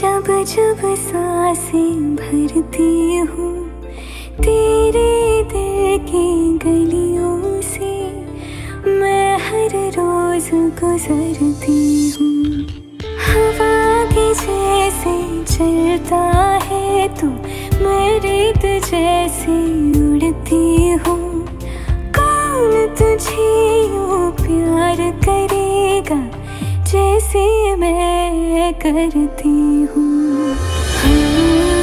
जब साँसें भरती हूँ, तेरे दिल की गलियों से मैं हर रोज गुजरती हूँ। हवा के जैसे चलता है तू मैं रेत जैसे उड़ती जैसे मैं करती हूँ।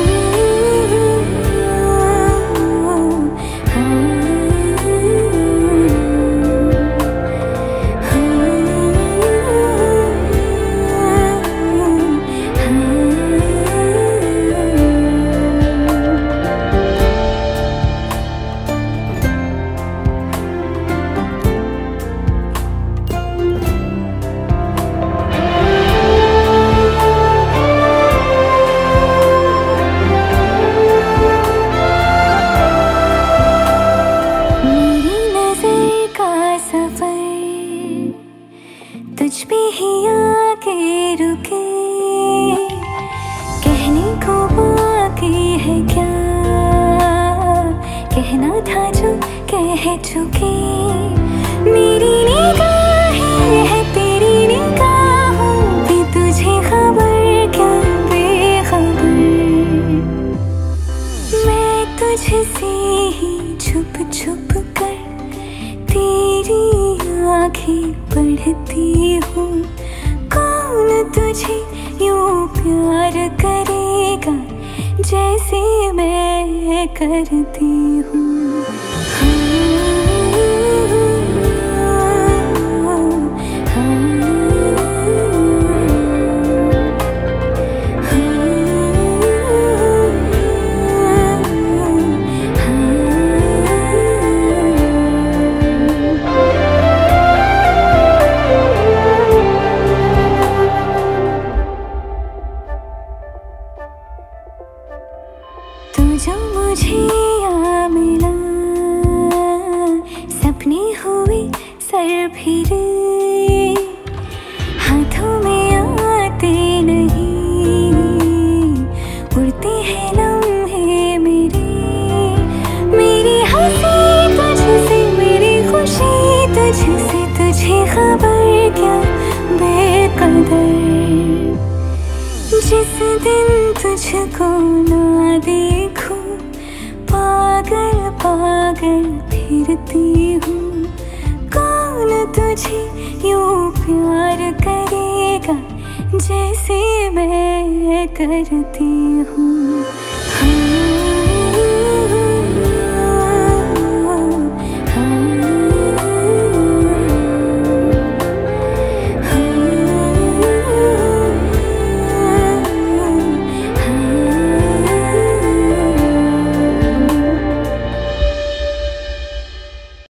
सफ़र तुझ पे ही आके रुके। कहने को बाकी है क्या? कहना था जो कह चुके। मेरी निगाहें है, तेरी निगाहों की तुझे खबर क्या बेखबर? मैं तुझसे ही छुप छुप आँखें पढ़ती हूँ। कौन तुझे यू प्यार करेगा जैसे मैं करती हूँ? तू मुझे आ मिला। सपने हुए सर फिरे। हाथों में आते नहीं। उड़ते हैं लम्हे मेरे। मेरी हँसी मेरी खुशी तुझे खबर क्या बेकदर? जिस दिन तुझको ना देखूँ, पागल पागल फिरती हूँ। कौन तुझे यूँ प्यार करेगा, जैसे मैं करती हूँ?